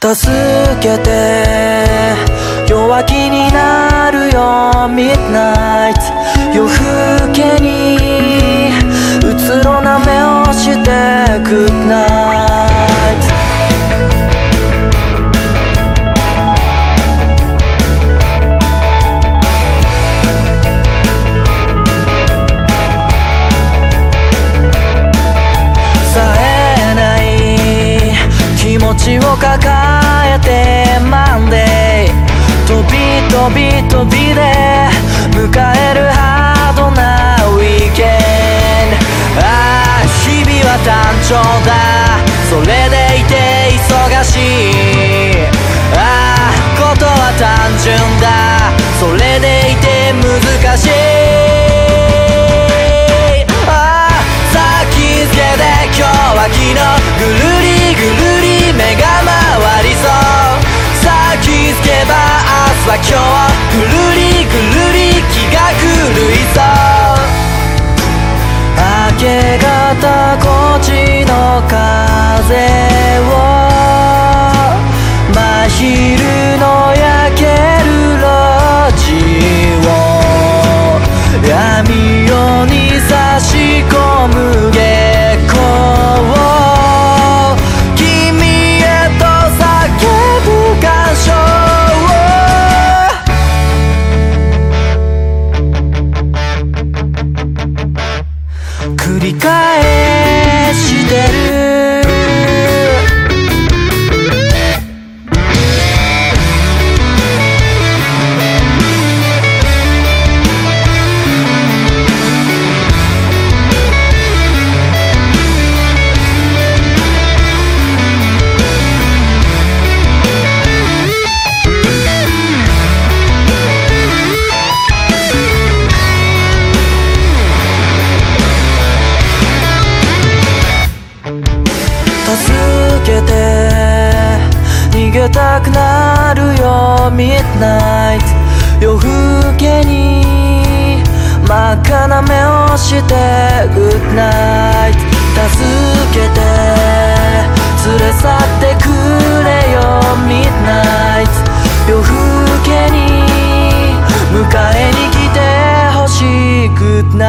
助けて。弱気になるよ Midnight 夜更けにうつろな目をして Good night さえない気持ちを抱え飛び飛びで迎えるハードなウィーケン。ああ日々は単調だ。それでいて忙しい。ああことは単純だ。け方こちの風を真昼の焼ける路地を闇夜に差し込む助けて。逃げたくなるよミッドナイト夜更けに真っ赤な目をしてグッナイト助けて。連れ去ってくれよミッドナイト夜更けに迎えに来てほしいグッナイト